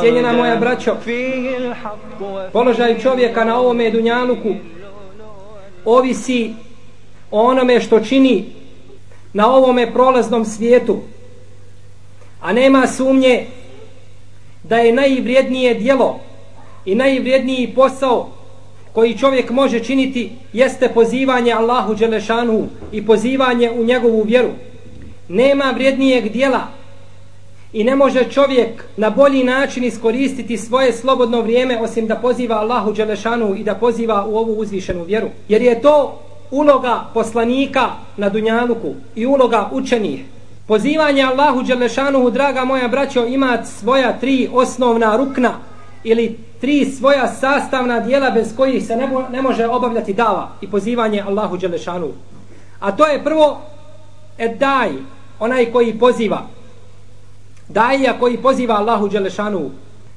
Cijenjena moja braćo, položaj čovjeka na ovome dunjaluku ovisi o onome što čini na ovome prolaznom svijetu. A nema sumnje da je najvrijednije dijelo i najvrijedniji posao koji čovjek može činiti jeste pozivanje Allahu Đelešanu i pozivanje u njegovu vjeru. Nema vrijednijeg dijela I ne može čovjek na bolji način iskoristiti svoje slobodno vrijeme osim da poziva Allahu Đelešanu i da poziva u ovu uzvišenu vjeru. Jer je to uloga poslanika na Dunjaluku i uloga učenih. Pozivanje Allahu Đelešanu, draga moja braćo, ima svoja tri osnovna rukna ili tri svoja sastavna dijela bez kojih se ne, ne može obavljati dava i pozivanje Allahu Đelešanu. A to je prvo edaj, onaj koji poziva daija koji poziva Allahu Đelešanu.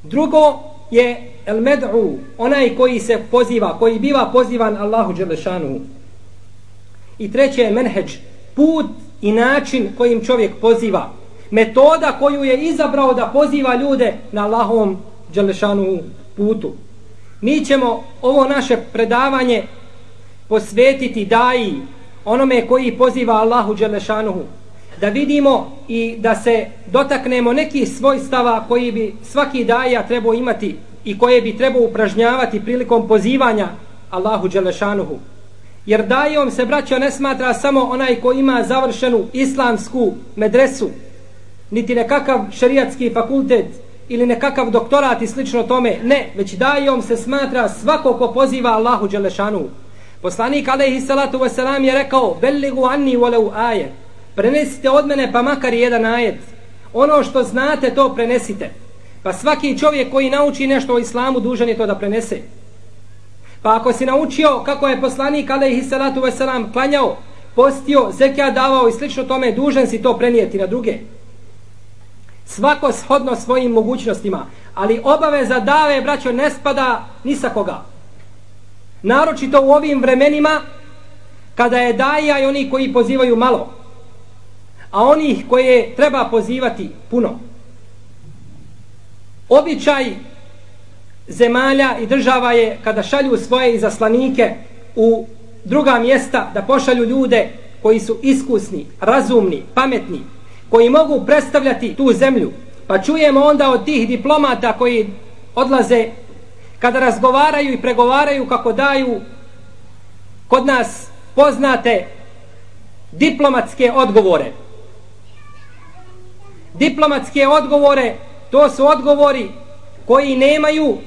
Drugo je el med'u, onaj koji se poziva, koji biva pozivan Allahu Đelešanu. I treće je menheđ, put i način kojim čovjek poziva. Metoda koju je izabrao da poziva ljude na Allahovom Đelešanu putu. Mi ćemo ovo naše predavanje posvetiti daji onome koji poziva Allahu Đelešanu da vidimo i da se dotaknemo nekih svojstava koji bi svaki daja trebao imati i koje bi trebao upražnjavati prilikom pozivanja Allahu Đelešanuhu. Jer dajom se braćo ne smatra samo onaj ko ima završenu islamsku medresu, niti nekakav šerijatski fakultet ili nekakav doktorat i slično tome. Ne, već dajom se smatra svako ko poziva Allahu Đelešanuhu. Poslanik alaihi salatu wasalam je rekao, belligu anni volev ajet prenesite od mene pa makar jedan ajet. Ono što znate to prenesite. Pa svaki čovjek koji nauči nešto o islamu dužan je to da prenese. Pa ako si naučio kako je poslanik alaihi salatu wasalam klanjao, postio, zekija davao i slično tome, dužan si to prenijeti na druge. Svako shodno svojim mogućnostima. Ali obaveza dave, braćo, ne spada ni sa koga. Naročito u ovim vremenima, kada je daja i oni koji pozivaju malo a onih koje treba pozivati puno. Običaj zemalja i država je kada šalju svoje izaslanike u druga mjesta da pošalju ljude koji su iskusni, razumni, pametni, koji mogu predstavljati tu zemlju. Pa čujemo onda od tih diplomata koji odlaze kada razgovaraju i pregovaraju kako daju kod nas poznate diplomatske odgovore diplomatske odgovore, to su odgovori koji nemaju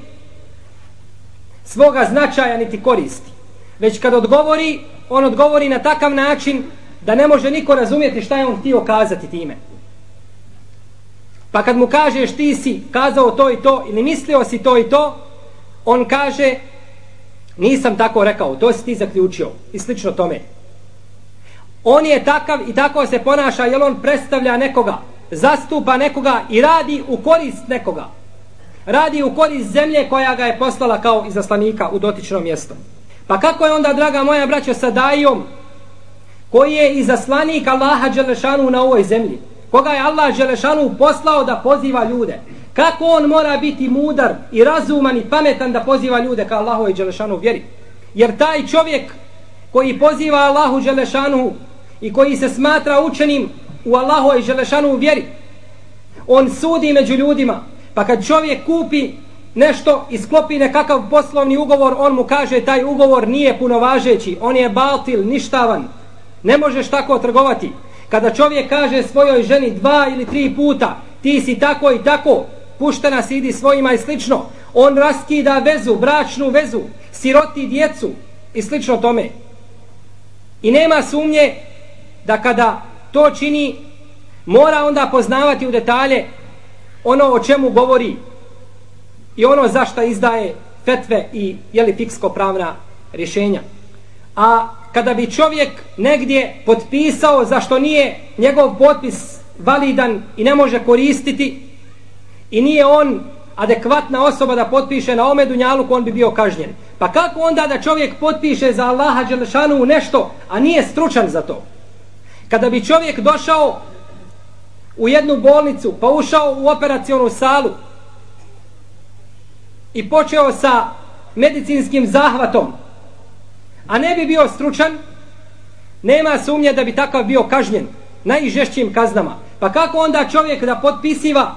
svoga značaja niti koristi. Već kad odgovori, on odgovori na takav način da ne može niko razumjeti šta je on htio kazati time. Pa kad mu kažeš ti si kazao to i to ili mislio si to i to, on kaže nisam tako rekao, to si ti zaključio i slično tome. On je takav i tako se ponaša jer on predstavlja nekoga zastupa nekoga i radi u korist nekoga. Radi u korist zemlje koja ga je poslala kao izaslanika u dotično mjesto. Pa kako je onda, draga moja braćo, sa Dajom, koji je izaslanik Allaha Đelešanu na ovoj zemlji? Koga je Allah Đelešanu poslao da poziva ljude? Kako on mora biti mudar i razuman i pametan da poziva ljude ka Allahu i Đelešanu vjeri? Jer taj čovjek koji poziva Allahu Đelešanu i koji se smatra učenim u Allahu i Želešanu vjeri. On sudi među ljudima. Pa kad čovjek kupi nešto i sklopi nekakav poslovni ugovor, on mu kaže taj ugovor nije punovažeći, on je baltil, ništavan. Ne možeš tako trgovati. Kada čovjek kaže svojoj ženi dva ili tri puta, ti si tako i tako, puštena si idi svojima i slično, on raskida vezu, bračnu vezu, siroti djecu i slično tome. I nema sumnje da kada to čini mora onda poznavati u detalje ono o čemu govori i ono zašto izdaje fetve i jeli fiksko pravna rješenja. A kada bi čovjek negdje potpisao zašto nije njegov potpis validan i ne može koristiti i nije on adekvatna osoba da potpiše na ome dunjalu on bi bio kažnjen. Pa kako onda da čovjek potpiše za Allaha Đelešanu nešto, a nije stručan za to? Kada bi čovjek došao u jednu bolnicu, pa ušao u operacionu salu i počeo sa medicinskim zahvatom, a ne bi bio stručan, nema sumnje da bi takav bio kažnjen najžešćim kaznama. Pa kako onda čovjek da potpisiva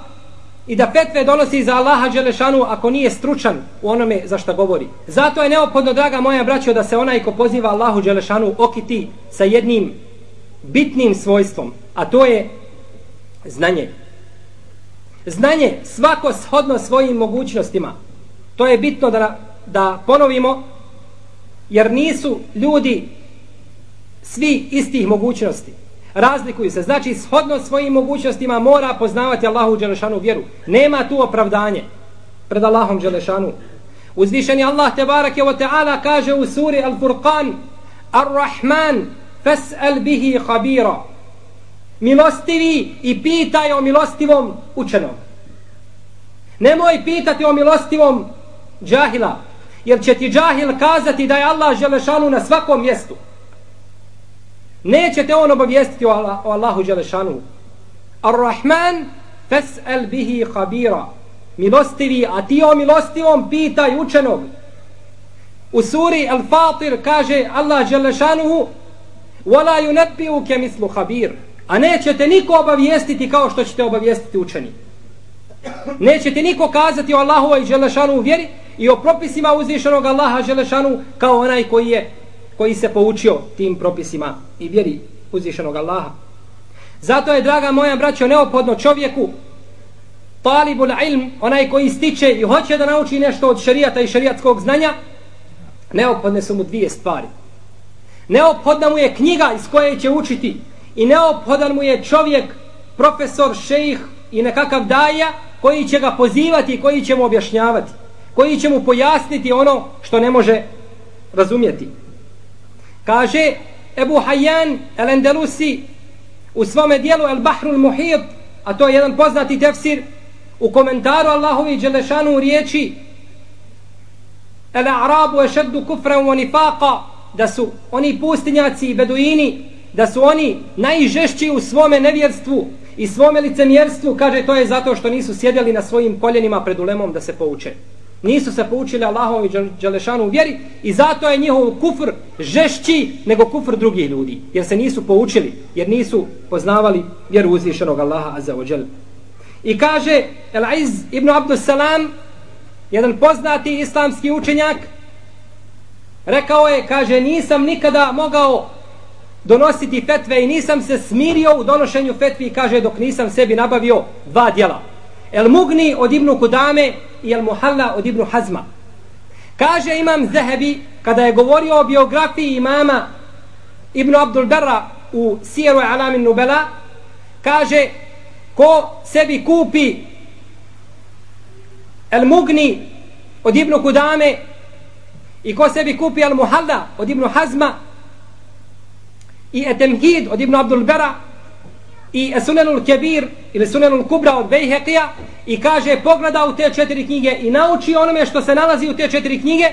i da petve donosi za Allaha Đelešanu ako nije stručan u onome za što govori. Zato je neophodno, draga moja braćo, da se onaj ko poziva Allahu Đelešanu okiti sa jednim bitnim svojstvom, a to je znanje. Znanje svako shodno svojim mogućnostima. To je bitno da, da ponovimo, jer nisu ljudi svi istih mogućnosti razlikuju se. Znači, shodno svojim mogućnostima mora poznavati Allahu Đelešanu vjeru. Nema tu opravdanje pred Allahom Đelešanu. Uzvišeni Allah Tebarak je o Teala kaže u suri Al-Furqan Ar-Rahman fas'al bihi khabira milostivi i pitaj o milostivom učenom. Nemoj pitati o milostivom džahila, jer će ti džahil kazati da je Allah Želešanu na svakom mjestu. Neće te on obavijestiti o, Allah, o Allahu Đelešanu. Ar-Rahman fas'al bihi khabira. Milostivi, a ti o milostivom pitaj učenog. U suri Al-Fatir kaže Allah Đelešanuhu Wala yunabbiu ke mislu khabir. A neće te niko obavijestiti kao što ćete obavijestiti učeni. Neće te niko kazati o Allahu i Želešanu u vjeri i o propisima uzvišenog Allaha Želešanu kao onaj koji je koji se poučio tim propisima i vjeri uzvišenog Allaha. Zato je, draga moja braćo, neophodno čovjeku talibul ilm, onaj koji stiče i hoće da nauči nešto od šarijata i šarijatskog znanja, neophodne su mu dvije stvari. Neophodna mu je knjiga iz koje će učiti i neophodan mu je čovjek, profesor, šejih i nekakav daja koji će ga pozivati i koji će mu objašnjavati, koji će mu pojasniti ono što ne može razumjeti. Kaže Ebu Hayyan el-Endelusi u svome dijelu El Bahrul Muhit, a to je jedan poznati tefsir, u komentaru Allahovi Đelešanu u riječi El Arabu ešeddu kufran wa nifaqa, da su oni pustinjaci i beduini, da su oni najžešći u svome nevjerstvu i svome licemjerstvu, kaže to je zato što nisu sjedjeli na svojim koljenima pred ulemom da se pouče. Nisu se poučili Allahovi Đalešanu u vjeri i zato je njihov kufr žešći nego kufr drugih ljudi jer se nisu poučili jer nisu poznavali vjeru uzvišenog Allaha Azza wa Jal. I kaže El-Iz ibn Abdus Salam jedan poznati islamski učenjak rekao je kaže nisam nikada mogao donositi fetve i nisam se smirio u donošenju fetvi kaže dok nisam sebi nabavio dva djela El Mugni od Ibnu Kudame i El Muhalla od Ibnu Hazma. Kaže imam Zehebi, kada je govorio o biografiji imama Ibnu Abdul Berra u Sijeru Alamin Nubela, kaže ko sebi kupi El Mugni od Ibnu Kudame i ko sebi kupi El Muhalla od Ibnu Hazma i Etemhid od Ibnu Abdul Bera i Sunanul Kebir ili Sunanul Kubra od Bejheqija i kaže pogleda u te četiri knjige i nauči onome što se nalazi u te četiri knjige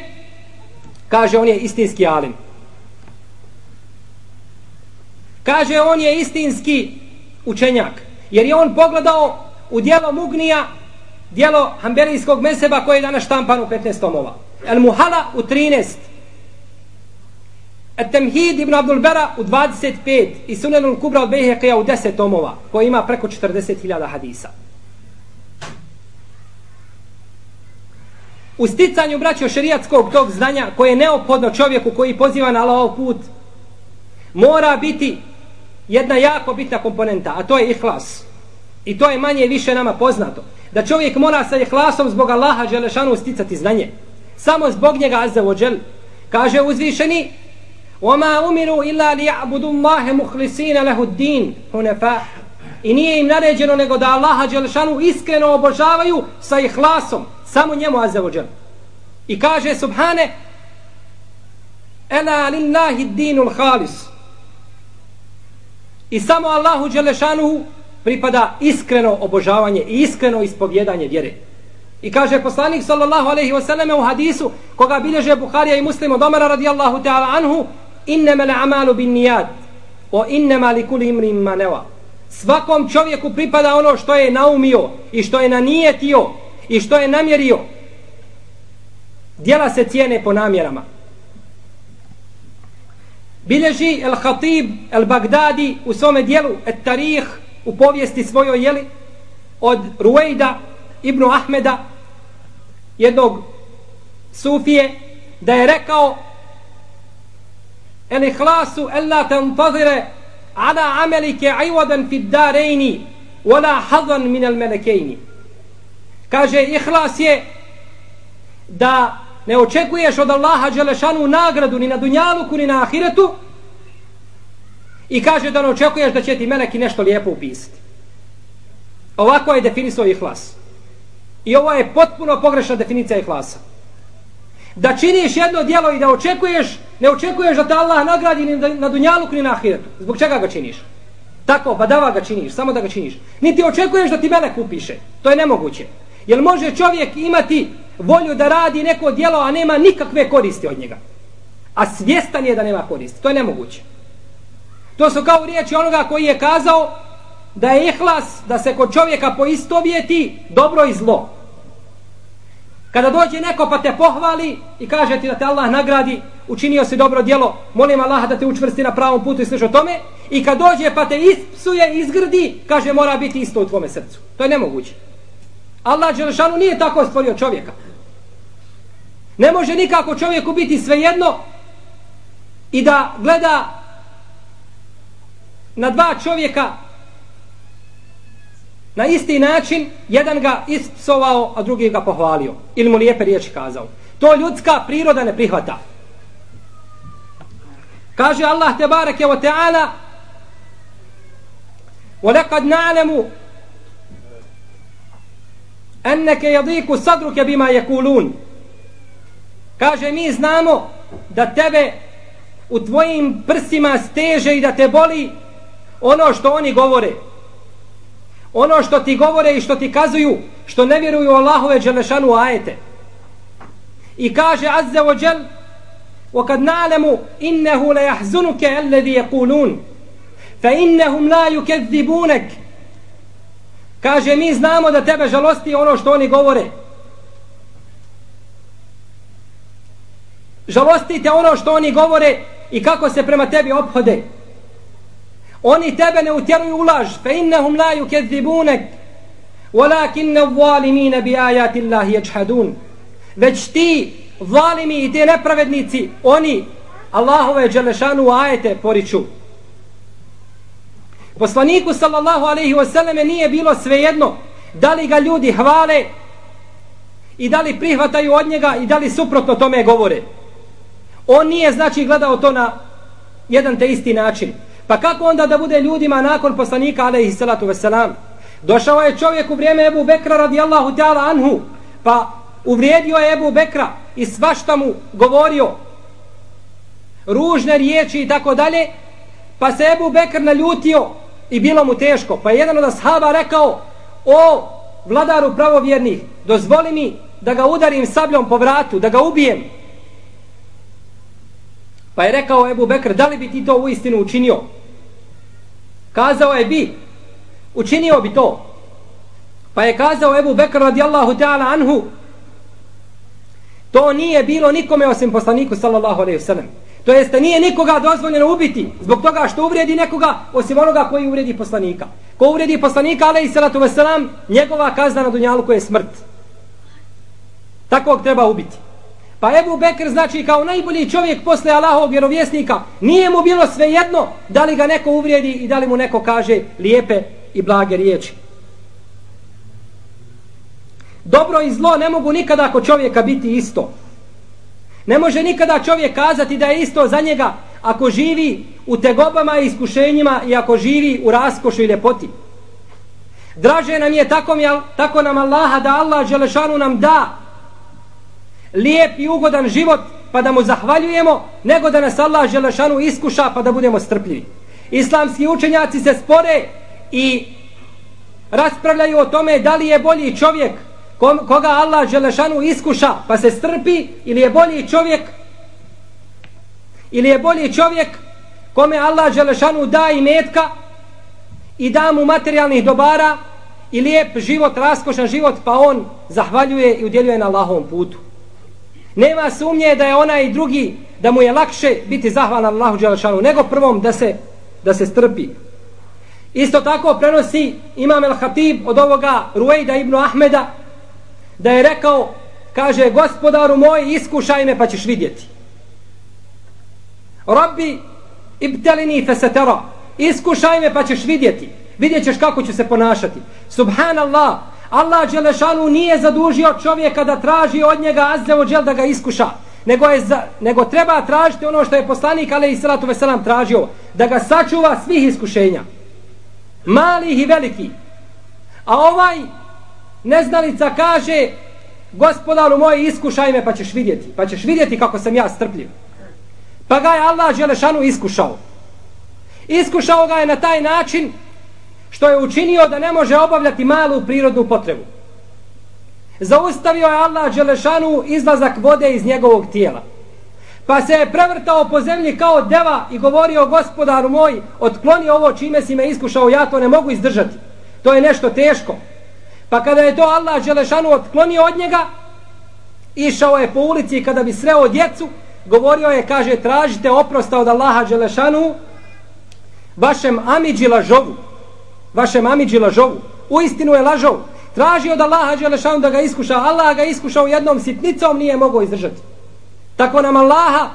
kaže on je istinski alim. Kaže on je istinski učenjak jer je on pogledao u dijelo Mugnija dijelo Hamberijskog meseba koje je danas štampan u 15 tomova. El Muhala u 13 At-Tamhid ibn Abdul Bara u 25 i Sunanul Kubra od Bejheqija u 10 tomova koji ima preko 40.000 hadisa. U sticanju braćo šerijatskog tog znanja koje je neophodno čovjeku koji poziva na Allahov put mora biti jedna jako bitna komponenta a to je ihlas. I to je manje više nama poznato da čovjek mora sa ihlasom zbog Allaha Đelešanu sticati znanje samo zbog njega Azza wa Đel kaže uzvišeni وَمَا أُمِرُوا إِلَّا لِيَعْبُدُ اللَّهَ مُخْلِسِينَ لَهُ الدِّينَ هُنَفَا I nije im naređeno nego da Allaha Đelešanu iskreno obožavaju sa ihlasom samo njemu azzawajal i kaže subhane ela lillahi dinul khalis i samo Allahu Đelešanuhu pripada iskreno obožavanje i iskreno ispovjedanje vjere i kaže poslanik sallallahu alejhi ve selleme u hadisu koga bilježe Buharija i muslim od Omara radijallahu ta'ala anhu innamal a'malu binniyat wa innamal likulli imrin ma nawa. svakom čovjeku pripada ono što je naumio i što je nanijetio i što je namjerio Djela se cijene po namjerama. Bilježi El Khatib El Bagdadi u svome dijelu Et Tarih u povijesti svojoj jeli od Ruejda Ibnu Ahmeda jednog Sufije da je rekao El ihlasu ella tantazire ala amelike iwadan fid darejni wala hadan min al melekejni kaže ihlas je da ne očekuješ od Allaha Đelešanu nagradu ni na dunjaluku ni na ahiretu i kaže da ne očekuješ da će ti meleki nešto lijepo upisati. Ovako je definisao ihlas. I ovo je potpuno pogrešna definicija ihlasa. Da činiš jedno djelo i da očekuješ, ne očekuješ da te Allah nagradi ni na dunjaluku ni na ahiretu. Zbog čega ga činiš? Tako, pa badava ga činiš, samo da ga činiš. Niti očekuješ da ti melek upiše. To je nemoguće. Jer može čovjek imati volju da radi neko djelo, a nema nikakve koristi od njega. A svjestan je da nema koristi. To je nemoguće. To su kao riječi onoga koji je kazao da je ihlas da se kod čovjeka poistovjeti dobro i zlo. Kada dođe neko pa te pohvali i kaže ti da te Allah nagradi, učinio si dobro djelo, molim Allaha da te učvrsti na pravom putu i sliš o tome, i kad dođe pa te ispsuje, izgrdi, kaže mora biti isto u tvome srcu. To je nemoguće. Allah Đelešanu nije tako stvorio čovjeka. Ne može nikako čovjeku biti svejedno i da gleda na dva čovjeka Na isti način, jedan ga ispsovao, a drugi ga pohvalio. Ili mu lijepe riječi kazao. To ljudska priroda ne prihvata. Kaže Allah te barek je o teala وَلَقَدْ نَعْلَمُ أَنَّكَ يَضِيكُ bima بِمَا يَكُولُونَ Kaže, mi znamo da tebe u tvojim prsima steže i da te boli ono što oni govore Ono što ti govore i što ti kazuju, što ne vjeruju Allahove dželešanu ajete. I kaže Azza wa Jal, وَقَدْ نَعْلَمُ إِنَّهُ لَيَحْزُنُكَ الَّذِي يَقُولُونَ فَإِنَّهُمْ لَا يُكَذِّبُونَكَ Kaže, mi znamo da tebe žalosti ono što oni govore. žalostite ono što oni govore i kako se prema tebi ophode. Oni tebe ne utjeruju u laž, fe innahum la yukedzibunek, walakinne zalimine bi ajati Allahi ječhadun. Već ti, zalimi i te nepravednici, oni Allahove dželešanu ajete poriču. Poslaniku sallallahu alaihi wasallam nije bilo svejedno da li ga ljudi hvale i da li prihvataju od njega i da li suprotno tome govore. On nije znači gledao to na jedan te isti način. Pa kako onda da bude ljudima nakon poslanika alaihi salatu wasalam? Došao je čovjek u vrijeme Ebu Bekra radijallahu ta'ala anhu, pa uvrijedio je Ebu Bekra i svašta mu govorio ružne riječi i tako dalje, pa se Ebu Bekr naljutio i bilo mu teško. Pa je jedan od ashaba rekao, o vladaru pravovjernih, dozvoli mi da ga udarim sabljom po vratu, da ga ubijem. Pa je rekao Ebu Bekr, da li bi ti to u istinu učinio? Kazao je bi, učinio bi to. Pa je kazao Ebu Bekr radijallahu ta'ala anhu, to nije bilo nikome osim poslaniku sallallahu alaihi sallam. To jeste nije nikoga dozvoljeno ubiti zbog toga što uvredi nekoga osim onoga koji uvredi poslanika. Ko uvredi poslanika alaihi sallatu wasalam, njegova kazna na dunjalu koja je smrt. Takvog treba ubiti. Pa Ebu Bekr znači kao najbolji čovjek posle Allahovog vjerovjesnika nije mu bilo sve jedno da li ga neko uvrijedi i da li mu neko kaže lijepe i blage riječi. Dobro i zlo ne mogu nikada ako čovjeka biti isto. Ne može nikada čovjek kazati da je isto za njega ako živi u tegobama i iskušenjima i ako živi u raskošu i ljepoti. Draže nam je tako, tako nam Allaha da Allah Želešanu nam da lijep i ugodan život pa da mu zahvaljujemo, nego da nas Allah Želešanu iskuša pa da budemo strpljivi. Islamski učenjaci se spore i raspravljaju o tome da li je bolji čovjek koga Allah Želešanu iskuša pa se strpi ili je bolji čovjek ili je bolji čovjek kome Allah Želešanu da i metka i da mu materijalnih dobara i lijep život, raskošan život pa on zahvaljuje i udjeljuje na Allahovom putu. Nema sumnje da je ona i drugi, da mu je lakše biti zahvalan Allahu Đelešanu, nego prvom da se, da se strpi. Isto tako prenosi Imam El Hatib od ovoga Ruejda ibn Ahmeda, da je rekao, kaže, gospodaru moj, iskušaj me pa ćeš vidjeti. Rabbi, ibtelini fesetera, iskušaj me pa ćeš vidjeti. Vidjet ćeš kako ću se ponašati. Subhanallah, Allah Đelešanu nije zadužio čovjeka da traži od njega azzevo džel da ga iskuša. Nego, je za, nego treba tražiti ono što je poslanik ali i salatu veselam tražio. Da ga sačuva svih iskušenja. Malih i velikih. A ovaj neznalica kaže gospodaru moj iskušaj me pa ćeš vidjeti. Pa ćeš vidjeti kako sam ja strpljiv. Pa ga je Allah Đelešanu iskušao. Iskušao ga je na taj način što je učinio da ne može obavljati malu prirodnu potrebu. Zaustavio je Allah Đelešanu izlazak vode iz njegovog tijela. Pa se je prevrtao po zemlji kao deva i govorio gospodaru moj, otkloni ovo čime si me iskušao, ja to ne mogu izdržati. To je nešto teško. Pa kada je to Allah Đelešanu otklonio od njega, išao je po ulici kada bi sreo djecu, govorio je, kaže, tražite oprosta od Allaha Đelešanu vašem amidži lažovu vašem amiđi lažovu. U istinu je lažov. Traži od Allaha Đelešanu da ga iskuša. Allah ga iskušao jednom sitnicom, nije mogao izdržati. Tako nam Allaha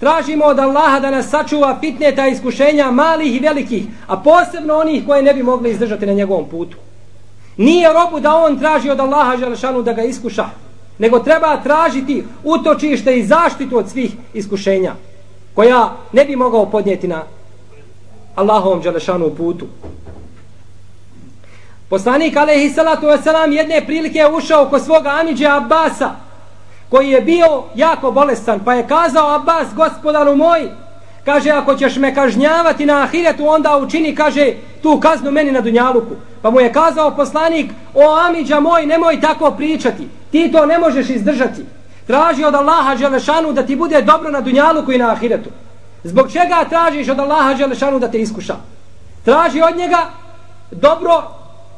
tražimo od Allaha da nas sačuva fitneta iskušenja malih i velikih, a posebno onih koje ne bi mogli izdržati na njegovom putu. Nije robu da on traži od Allaha Đelešanu da ga iskuša, nego treba tražiti utočište i zaštitu od svih iskušenja, koja ne bi mogao podnijeti na Allahovom Đelešanu putu. Poslanik alaihi salatu wasalam jedne prilike je ušao kod svoga Amidže Abasa koji je bio jako bolestan pa je kazao Abbas gospodaru moj kaže ako ćeš me kažnjavati na ahiretu onda učini kaže tu kaznu meni na dunjaluku. Pa mu je kazao poslanik o Amidža moj nemoj tako pričati ti to ne možeš izdržati. Traži od Allaha Želešanu da ti bude dobro na dunjaluku i na ahiretu zbog čega tražiš od Allaha Želešanu da te iskuša traži od njega dobro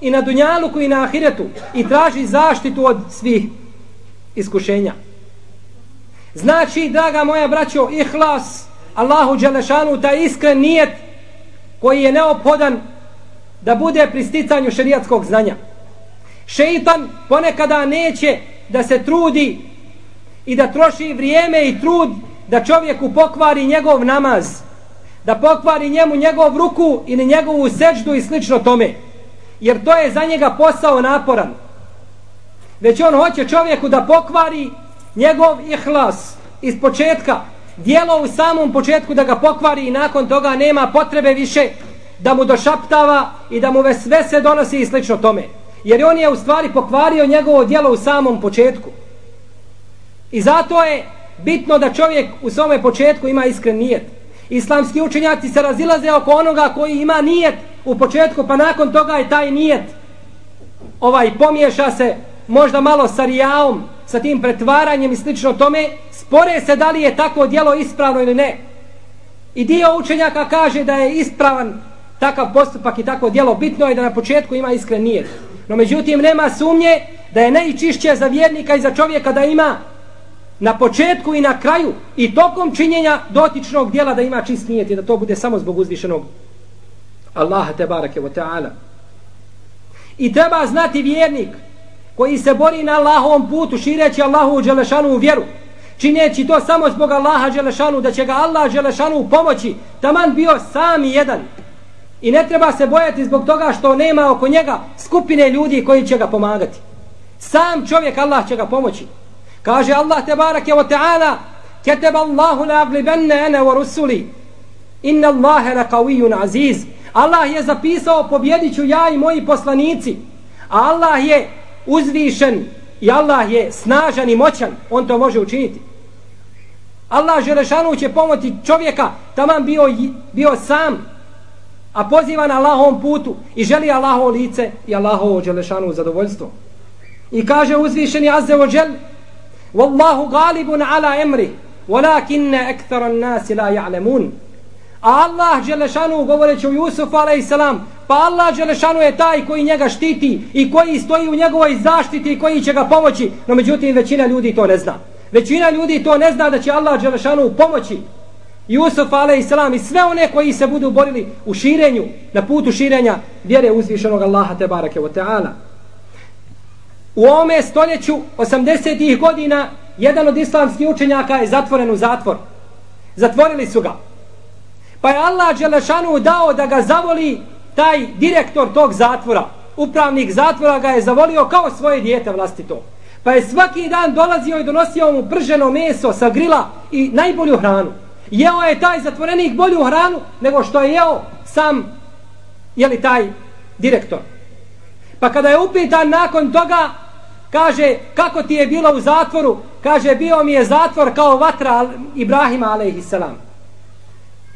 i na dunjaluku i na ahiretu i traži zaštitu od svih iskušenja. Znači, draga moja braćo, ihlas Allahu Đelešanu, taj iskren nijet koji je neophodan da bude pri sticanju šerijatskog znanja. Šeitan ponekada neće da se trudi i da troši vrijeme i trud da čovjeku pokvari njegov namaz, da pokvari njemu njegov ruku i njegovu seđdu i slično tome jer to je za njega posao naporan. Već on hoće čovjeku da pokvari njegov ihlas iz početka, dijelo u samom početku da ga pokvari i nakon toga nema potrebe više da mu došaptava i da mu sve se donosi i slično tome. Jer on je u stvari pokvario njegovo dijelo u samom početku. I zato je bitno da čovjek u svome početku ima iskren nijet. Islamski učenjaci se razilaze oko onoga koji ima nijet u početku, pa nakon toga je taj nijet ovaj pomješa se možda malo sa rijaom, sa tim pretvaranjem i slično tome, spore se da li je takvo dijelo ispravno ili ne. I dio učenjaka kaže da je ispravan takav postupak i takvo dijelo. Bitno je da na početku ima iskren nijet. No međutim, nema sumnje da je najčišće za vjernika i za čovjeka da ima na početku i na kraju i tokom činjenja dotičnog dijela da ima čist nijet i da to bude samo zbog uzvišenog Allaha te barake wa ta'ala. I treba znati vjernik koji se bori na Allahovom putu šireći Allahu Đelešanu u vjeru. Čineći to samo zbog Allaha Đelešanu da će ga Allah Đelešanu pomoći taman bio sam jedan. I ne treba se bojati zbog toga što nema oko njega skupine ljudi koji će ga pomagati. Sam čovjek Allah će ga pomoći. Kaže Allah te barake wa ta'ala Keteba Allahu la aglibenne ene wa rusuli Inna Allahe la qawiyun aziz Allah je zapisao pobjedit ću ja i moji poslanici. A Allah je uzvišen i Allah je snažan i moćan. On to može učiniti. Allah Želešanu će pomoći čovjeka taman bio, bio sam a poziva na Allahovom putu i želi Allahovo lice i Allahovo Želešanu zadovoljstvo. I kaže uzvišeni Azze ođel žel Wallahu galibun ala emri walakinne ektaran nasi la ja'lemun A Allah Đelešanu govoreći u Jusufu a.s. Pa Allah Đelešanu je taj koji njega štiti i koji stoji u njegovoj zaštiti i koji će ga pomoći. No međutim većina ljudi to ne zna. Većina ljudi to ne zna da će Allah Đelešanu pomoći Jusuf a.s. i sve one koji se budu borili u širenju, na putu širenja vjere uzvišenog Allaha te barake wa ta'ala. U ovome stoljeću 80. godina jedan od islamskih učenjaka je zatvoren u zatvor. Zatvorili su ga. Pa je Allah Đelešanu dao da ga zavoli taj direktor tog zatvora. Upravnik zatvora ga je zavolio kao svoje dijete vlastito. Pa je svaki dan dolazio i donosio mu prženo meso sa grila i najbolju hranu. Jeo je taj zatvorenik bolju hranu nego što je jeo sam jeli taj direktor. Pa kada je upitan nakon toga, Kaže, kako ti je bilo u zatvoru? Kaže, bio mi je zatvor kao vatra Ibrahima a.s.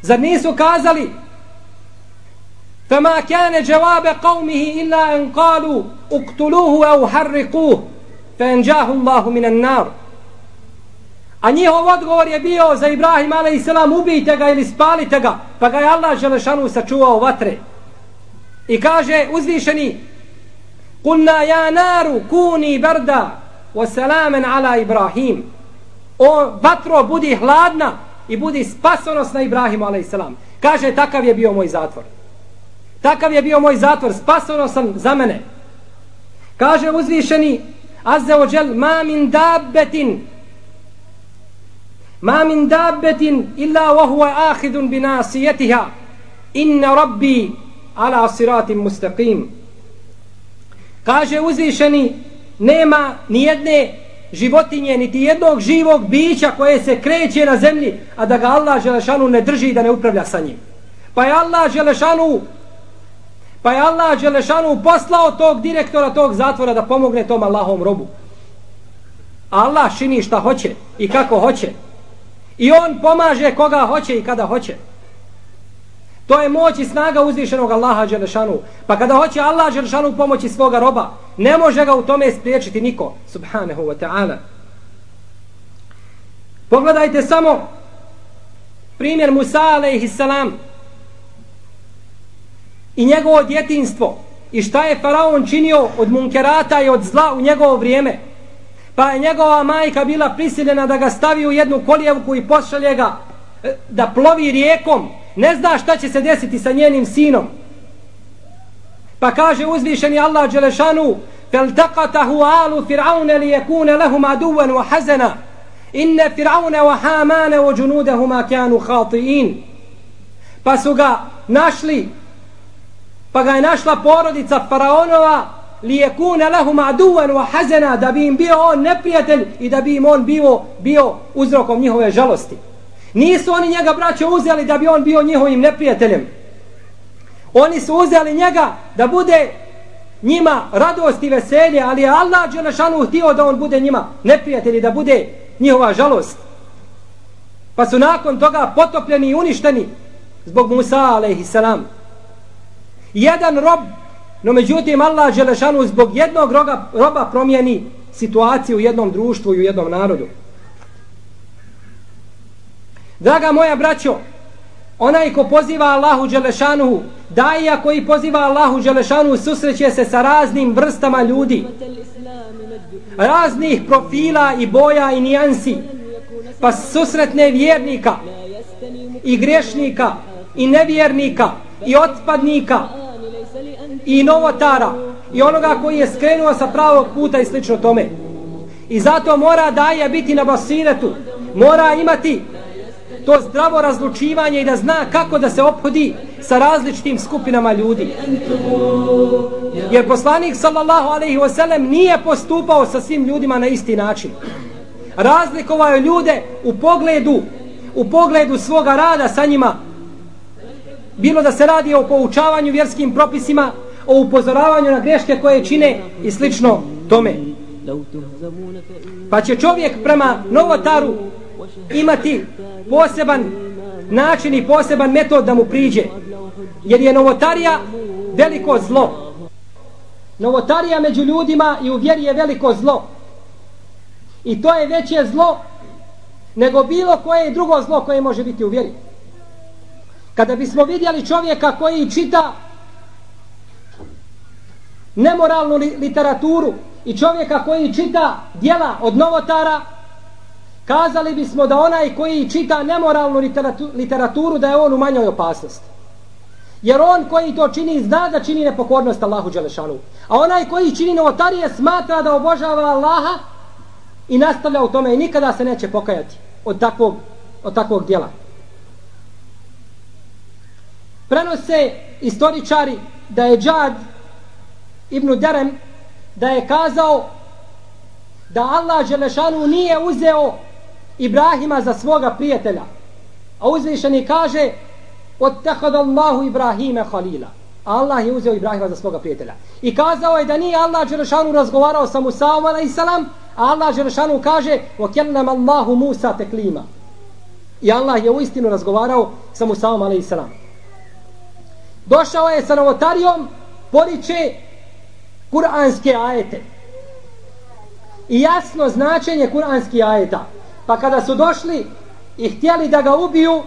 Zar nisu kazali? Fama kjane dževabe qavmihi illa en kalu uktuluhu au harrikuh fe enđahu Allahu minan nar. A njihov odgovor je bio za Ibrahim a.s. ubijte ga ili spalite ga, pa ga je Allah Želešanu sačuvao vatre. I kaže uzvišeni, Kulna ja naru kuni barda wa salamen ala Ibrahim. O vatro budi hladna i budi spasonosna Ibrahimu a.s. Kaže takav je bio moj zatvor. Takav je bio moj zatvor, spasonosan za mene. Kaže uzvišeni Azze ođel ma min dabbetin Ma min dabbetin illa wa huwa ahidun bi nasiyatiha. Inna rabbi ala siratim mustaqim. Kaže uzvišeni, nema ni jedne životinje, niti jednog živog bića koje se kreće na zemlji, a da ga Allah Želešanu ne drži i da ne upravlja sa njim. Pa je Allah Želešanu pa je Allah Želešanu poslao tog direktora tog zatvora da pomogne tom Allahom robu. Allah čini šta hoće i kako hoće. I on pomaže koga hoće i kada hoće. To je moć i snaga uzvišenog Allaha Đelešanu. Pa kada hoće Allah Đelešanu pomoći svoga roba, ne može ga u tome spriječiti niko. Subhanahu wa ta'ala. Pogledajte samo primjer Musa alaihissalam i njegovo djetinstvo i šta je faraon činio od munkerata i od zla u njegovo vrijeme pa je njegova majka bila prisiljena da ga stavi u jednu kolijevku i pošalje ga e, da plovi rijekom ne zna šta će se desiti sa njenim sinom pa kaže uzvišeni Allah Đelešanu فَالْتَقَتَهُ آلُ فِرْعَوْنَ لِيَكُونَ لَهُمْ عَدُوًا وَحَزَنًا إِنَّ فِرْعَوْنَ وَحَامَانَ وَجُنُودَهُمَا كَانُوا خَاطِئِينَ pa su ga našli pa ga je našla porodica faraonova li yakuna lahum aduwan wa hazana da bi im bio on neprijatelj i da bi im on bio bio uzrokom njihove žalosti. Nisu oni njega braće uzeli da bi on bio njihovim neprijateljem. Oni su uzeli njega da bude njima radost i veselje, ali je Allah Đelešanu htio da on bude njima neprijatelj da bude njihova žalost. Pa su nakon toga potopljeni i uništeni zbog Musa a.s. Jedan rob No međutim Allah Đelešanu zbog jednog roga, roba promijeni situaciju u jednom društvu i u jednom narodu. Draga moja braćo, onaj ko poziva Allahu Đelešanu, daja koji poziva Allahu Đelešanuhu susreće se sa raznim vrstama ljudi. Raznih profila i boja i nijansi. Pa susretne vjernika i grešnika i nevjernika i otpadnika i novotara i onoga koji je skrenuo sa pravog puta i slično tome. I zato mora daje biti na basiretu, mora imati to zdravo razlučivanje i da zna kako da se ophodi sa različitim skupinama ljudi. Jer poslanik sallallahu alaihi wasallam nije postupao sa svim ljudima na isti način. Razlikovao je ljude u pogledu u pogledu svoga rada sa njima bilo da se radi o poučavanju vjerskim propisima o upozoravanju na greške koje čine i slično tome. Pa će čovjek prema novotaru imati poseban način i poseban metod da mu priđe. Jer je novotarija veliko zlo. Novotarija među ljudima i u vjeri je veliko zlo. I to je veće zlo nego bilo koje drugo zlo koje može biti u vjeri. Kada bismo vidjeli čovjeka koji čita nemoralnu literaturu i čovjeka koji čita dijela od novotara, kazali bismo da onaj koji čita nemoralnu literaturu da je on u manjoj opasnosti. Jer on koji to čini zna da čini nepokornost Allahu Đelešanu. A onaj koji čini novotarije smatra da obožava Allaha i nastavlja u tome i nikada se neće pokajati od takvog, od takvog dijela. Prenose istoričari da je Džad ibn Derem da je kazao da Allah Đelešanu nije uzeo Ibrahima za svoga prijatelja. A uzvišeni kaže Ottehad Allahu Ibrahime Halila. Allah je uzeo Ibrahima za svoga prijatelja. I kazao je da nije Allah Đelešanu razgovarao sa Musaom a.s. A Allah Đelešanu kaže Okennam Allahu Musa teklima. I Allah je uistinu razgovarao sa Musaom a.s. Došao je sa novotarijom poriče kuranske ajete. I jasno značenje kuranskih ajeta. Pa kada su došli i htjeli da ga ubiju,